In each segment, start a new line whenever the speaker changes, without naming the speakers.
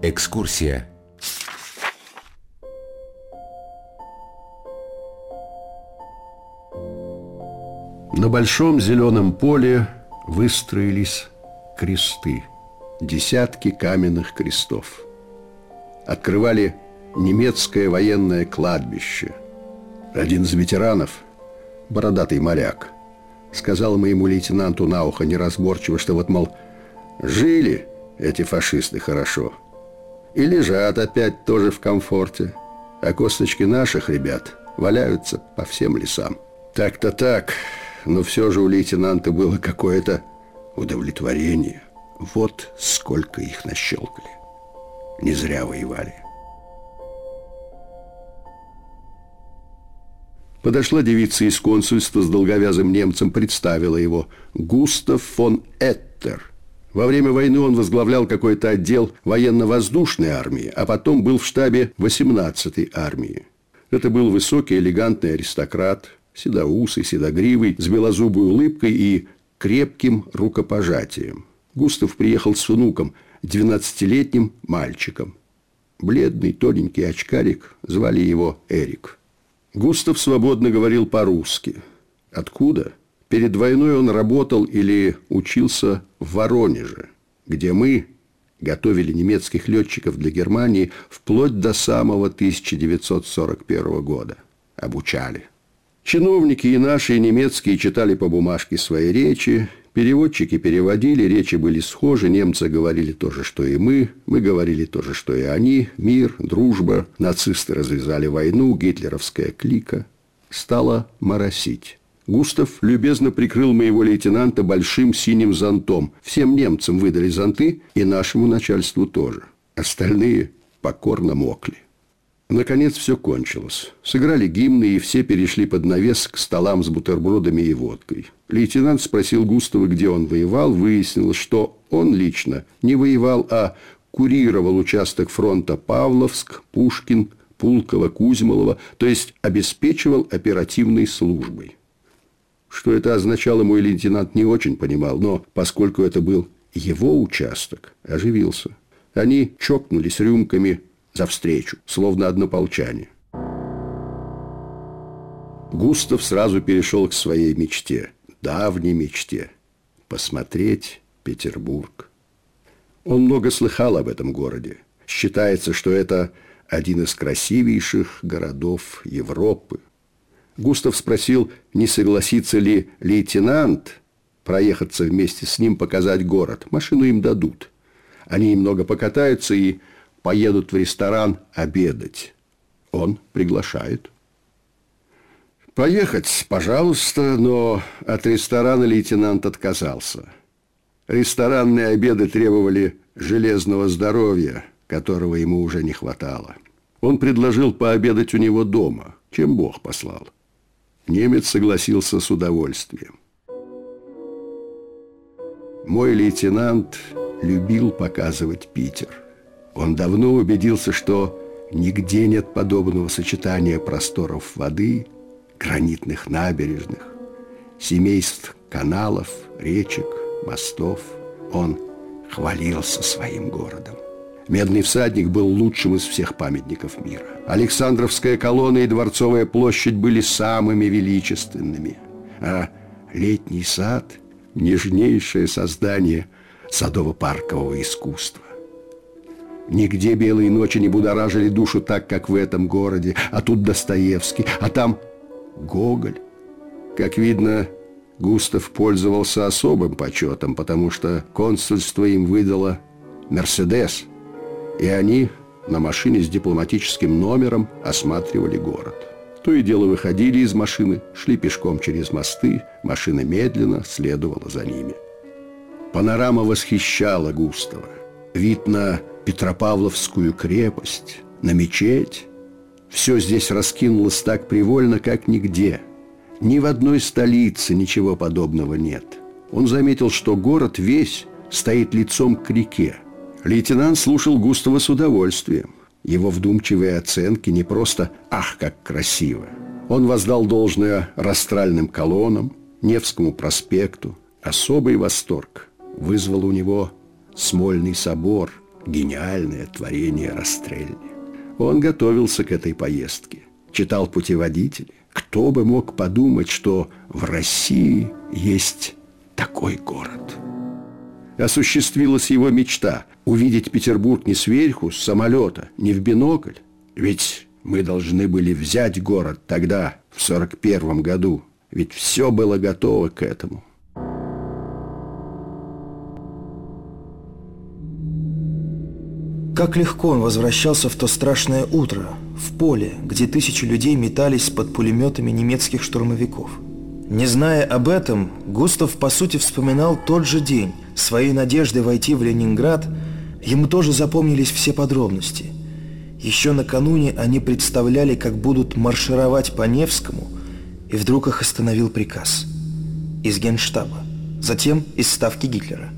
Экскурсия.
На большом зеленом поле выстроились кресты, десятки каменных крестов. Открывали немецкое военное кладбище. Один из ветеранов, бородатый моряк, сказал моему лейтенанту на ухо неразборчиво, что вот, мол, жили эти фашисты хорошо и лежат опять тоже в комфорте, а косточки наших ребят валяются по всем лесам. Так-то так, но все же у лейтенанта было какое-то удовлетворение. Вот сколько их нащелкали. Не зря воевали. Подошла девица из консульства с долговязым немцем, представила его. Густав фон Эттер. Во время войны он возглавлял какой-то отдел военно-воздушной армии, а потом был в штабе 18-й армии. Это был высокий, элегантный аристократ, седоусый, седогривый, с белозубой улыбкой и крепким рукопожатием. Густав приехал с внуком, 12-летним мальчиком. Бледный, тоненький очкарик, звали его Эрик. Густав свободно говорил по-русски. Откуда? Перед войной он работал или учился в Воронеже, где мы готовили немецких летчиков для Германии вплоть до самого 1941 года. Обучали. Чиновники и наши, и немецкие читали по бумажке свои речи, переводчики переводили, речи были схожи, немцы говорили то же, что и мы, мы говорили то же, что и они, мир, дружба, нацисты развязали войну, гитлеровская клика. Стало моросить. Густав любезно прикрыл моего лейтенанта большим синим зонтом. Всем немцам выдали зонты, и нашему начальству тоже. Остальные покорно мокли. Наконец все кончилось. Сыграли гимны, и все перешли под навес к столам с бутербродами и водкой. Лейтенант спросил Густава, где он воевал. Выяснилось, что он лично не воевал, а курировал участок фронта Павловск, Пушкин, Пулково, Кузьмолово, то есть обеспечивал оперативной службой. Что это означало, мой лейтенант не очень понимал, но поскольку это был его участок, оживился. Они чокнулись рюмками – за встречу, словно однополчане. Густав сразу перешел к своей мечте, давней мечте – посмотреть Петербург. Он много слыхал об этом городе. Считается, что это один из красивейших городов Европы. Густав спросил, не согласится ли лейтенант проехаться вместе с ним, показать город. Машину им дадут. Они немного покатаются и поедут в ресторан обедать. Он приглашает. Поехать, пожалуйста, но от ресторана лейтенант отказался. Ресторанные обеды требовали железного здоровья, которого ему уже не хватало. Он предложил пообедать у него дома, чем Бог послал. Немец согласился с удовольствием. Мой лейтенант любил показывать Питер. Он давно убедился, что нигде нет подобного сочетания просторов воды, гранитных набережных, семейств каналов, речек, мостов. Он хвалился своим городом. Медный всадник был лучшим из всех памятников мира. Александровская колонна и Дворцовая площадь были самыми величественными, а летний сад – нежнейшее создание садово-паркового искусства. Нигде белые ночи не будоражили душу так, как в этом городе. А тут Достоевский, а там Гоголь. Как видно, Густав пользовался особым почетом, потому что консульство им выдало «Мерседес», и они на машине с дипломатическим номером осматривали город. То и дело выходили из машины, шли пешком через мосты, машина медленно следовала за ними. Панорама восхищала Густава. Вид на Петропавловскую крепость, на мечеть. Все здесь раскинулось так привольно, как нигде. Ни в одной столице ничего подобного нет. Он заметил, что город весь стоит лицом к реке. Лейтенант слушал Густава с удовольствием. Его вдумчивые оценки не просто «ах, как красиво». Он воздал должное растральным колоннам, Невскому проспекту. Особый восторг вызвал у него Смольный собор – гениальное творение Растрелли. Он готовился к этой поездке, читал путеводители. Кто бы мог подумать, что в России есть такой город? Осуществилась его мечта – увидеть Петербург не сверху, с самолета, не в бинокль. Ведь мы должны были взять город тогда, в 41 году. Ведь все было готово к этому.
Как легко он возвращался в то страшное утро, в поле, где тысячи людей метались под пулеметами немецких штурмовиков. Не зная об этом, Густав по сути вспоминал тот же день. Своей надежды войти в Ленинград ему тоже запомнились все подробности. Еще накануне они представляли, как будут маршировать по Невскому, и вдруг их остановил приказ. Из генштаба, затем из ставки Гитлера.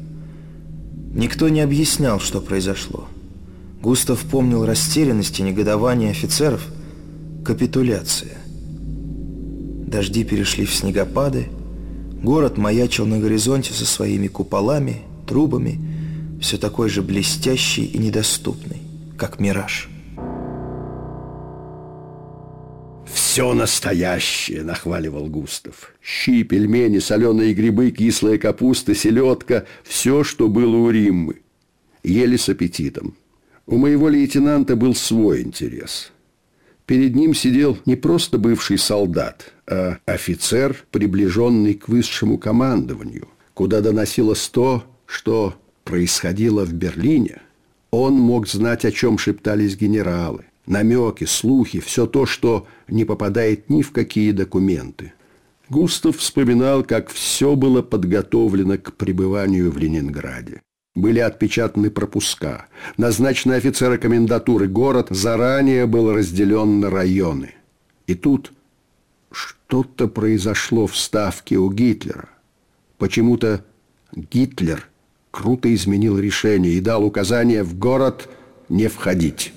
Никто не объяснял, что произошло. Густав помнил растерянность и негодование офицеров. Капитуляция. Дожди перешли в снегопады. Город маячил на горизонте со своими куполами, трубами, все такой же блестящий и недоступный, как мираж.
«Все настоящее!» – нахваливал Густав. Щи, пельмени, соленые грибы, кислая капуста, селедка – все, что было у Риммы. Ели с аппетитом. У моего лейтенанта был свой интерес. Перед ним сидел не просто бывший солдат, а офицер, приближенный к высшему командованию, куда доносилось то, что происходило в Берлине. Он мог знать, о чем шептались генералы, намеки, слухи, все то, что не попадает ни в какие документы. Густав вспоминал, как все было подготовлено к пребыванию в Ленинграде. Были отпечатаны пропуска. Назначены офицеры комендатуры. Город заранее был разделен на районы. И тут что-то произошло в Ставке у Гитлера. Почему-то Гитлер круто изменил решение и дал указание в город не входить.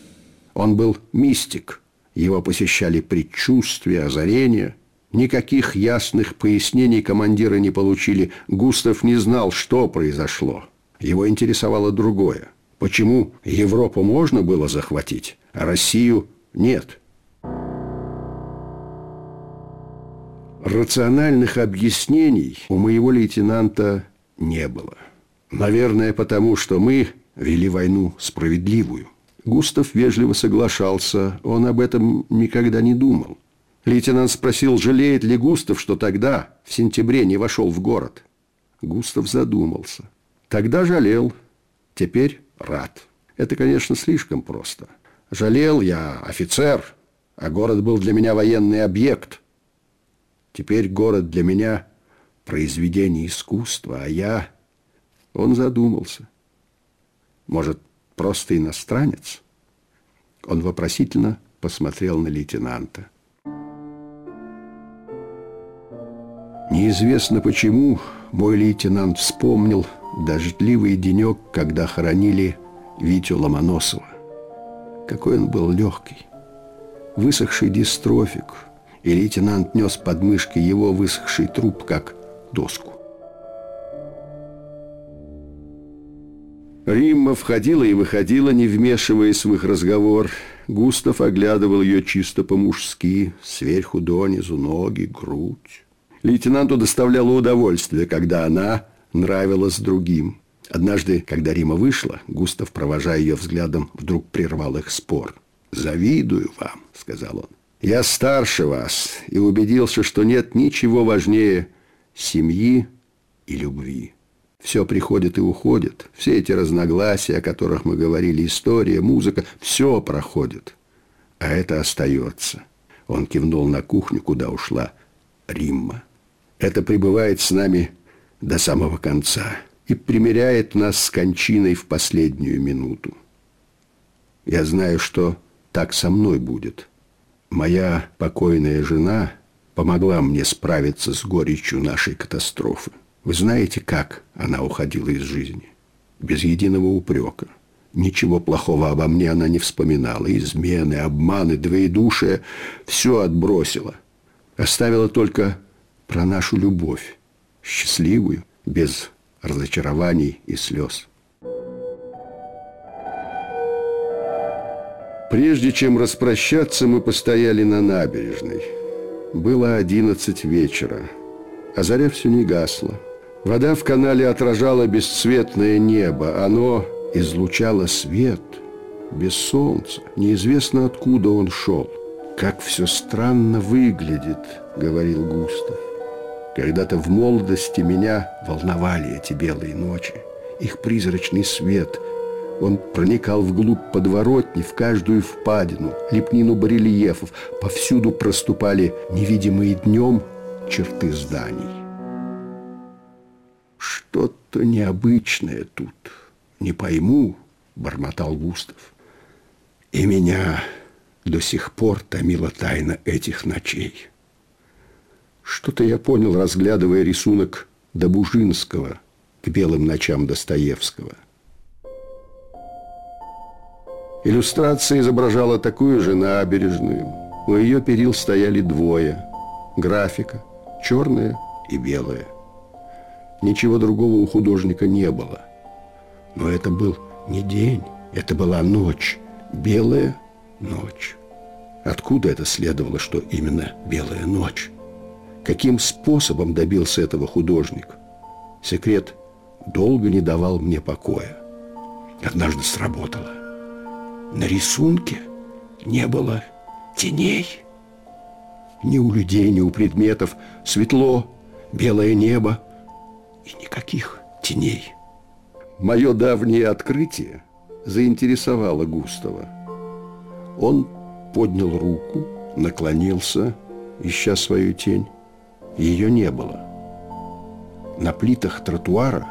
Он был мистик. Его посещали предчувствия, озарения. Никаких ясных пояснений командиры не получили. Густав не знал, что произошло. Его интересовало другое. Почему Европу можно было захватить, а Россию нет? Рациональных объяснений у моего лейтенанта не было. Наверное, потому что мы вели войну справедливую. Густав вежливо соглашался, он об этом никогда не думал. Лейтенант спросил, жалеет ли Густав, что тогда, в сентябре, не вошел в город. Густав задумался. Тогда жалел, теперь рад. Это, конечно, слишком просто. Жалел я офицер, а город был для меня военный объект. Теперь город для меня произведение искусства, а я... Он задумался. Может, просто иностранец? Он вопросительно посмотрел на лейтенанта. Неизвестно почему мой лейтенант вспомнил дождливый денек, когда хоронили Витю Ломоносова. Какой он был легкий. Высохший дистрофик, и лейтенант нес под мышкой его высохший труп, как доску. Римма входила и выходила, не вмешиваясь в их разговор. Густав оглядывал ее чисто по-мужски, сверху донизу, ноги, грудь. Лейтенанту доставляло удовольствие, когда она нравилась другим. Однажды, когда Рима вышла, Густав, провожая ее взглядом, вдруг прервал их спор. «Завидую вам», — сказал он. «Я старше вас и убедился, что нет ничего важнее семьи и любви». Все приходит и уходит. Все эти разногласия, о которых мы говорили, история, музыка, все проходит. А это остается. Он кивнул на кухню, куда ушла Римма. Это пребывает с нами до самого конца и примиряет нас с кончиной в последнюю минуту. Я знаю, что так со мной будет. Моя покойная жена помогла мне справиться с горечью нашей катастрофы. Вы знаете, как она уходила из жизни? Без единого упрека. Ничего плохого обо мне она не вспоминала. Измены, обманы, двоедушие – все отбросила. Оставила только про нашу любовь. Счастливую, без разочарований и слез. Прежде чем распрощаться, мы постояли на набережной. Было одиннадцать вечера, а заря все не гасла. Вода в канале отражала бесцветное небо. Оно излучало свет без солнца. Неизвестно, откуда он шел. «Как все странно выглядит», — говорил Густав. «Когда-то в молодости меня волновали эти белые ночи. Их призрачный свет — он проникал вглубь подворотни, в каждую впадину, лепнину барельефов. Повсюду проступали невидимые днем черты зданий. «Что-то необычное тут. Не пойму», — бормотал Густав. «И меня до сих пор томила тайна этих ночей. Что-то я понял, разглядывая рисунок Добужинского к белым ночам Достоевского — Иллюстрация изображала такую же набережную. У ее перил стояли двое. Графика, черная и белая. Ничего другого у художника не было. Но это был не день, это была ночь. Белая ночь. Откуда это следовало, что именно белая ночь? Каким способом добился этого художник? Секрет долго не давал мне покоя. Однажды сработало. На рисунке не было теней. Ни у людей, ни у предметов. Светло, белое небо и никаких теней. Мое давнее открытие заинтересовало Густава. Он поднял руку, наклонился, ища свою тень. Ее не было. На плитах тротуара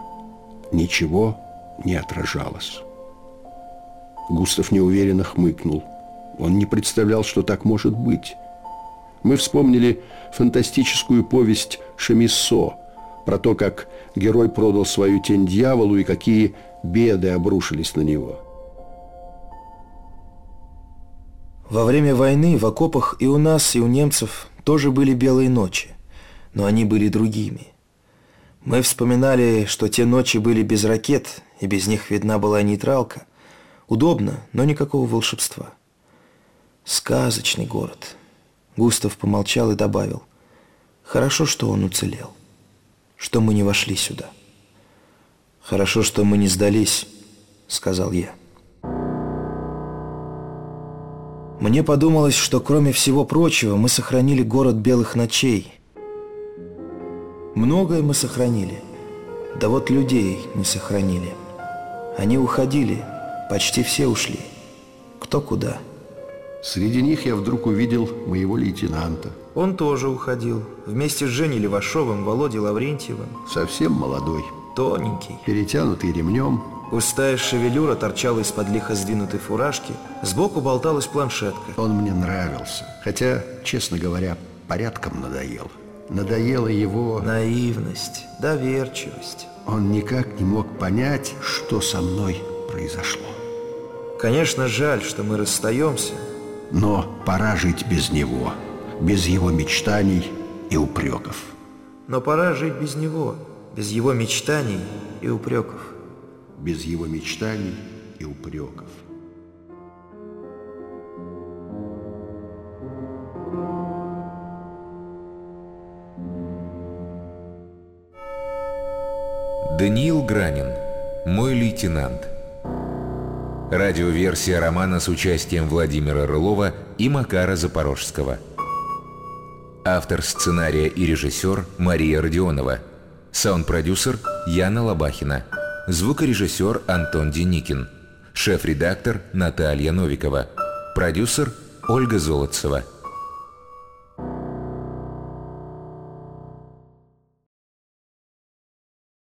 ничего не отражалось. Густав неуверенно хмыкнул. Он не представлял, что так может быть. Мы вспомнили фантастическую повесть Шамиссо про то, как герой продал свою тень дьяволу и какие беды обрушились на него.
Во время войны в окопах и у нас, и у немцев тоже были белые ночи, но они были другими. Мы вспоминали, что те ночи были без ракет, и без них видна была нейтралка – Удобно, но никакого волшебства. Сказочный город. Густав помолчал и добавил. Хорошо, что он уцелел. Что мы не вошли сюда. Хорошо, что мы не сдались, сказал я. Мне подумалось, что кроме всего прочего мы сохранили город белых ночей. Многое мы сохранили. Да вот людей не сохранили. Они уходили, Почти все ушли. Кто куда.
Среди них я вдруг увидел моего лейтенанта.
Он тоже уходил. Вместе с Женей Левашовым, Володей Лаврентьевым.
Совсем молодой.
Тоненький.
Перетянутый ремнем.
Густая шевелюра торчала из-под лихо сдвинутой фуражки. Сбоку болталась планшетка.
Он мне нравился. Хотя, честно говоря, порядком надоел. Надоела его...
Наивность, доверчивость.
Он никак не мог понять, что со мной произошло.
Конечно, жаль, что мы расстаемся.
Но пора жить без него, без его мечтаний и упреков.
Но пора жить без него, без его мечтаний и упреков.
Без его мечтаний и упреков.
Даниил Гранин. Мой лейтенант. Радиоверсия романа с участием Владимира Рылова и Макара Запорожского. Автор сценария и режиссер Мария Родионова. Саунд-продюсер Яна Лобахина. Звукорежиссер Антон Деникин. Шеф-редактор Наталья Новикова. Продюсер Ольга Золотцева.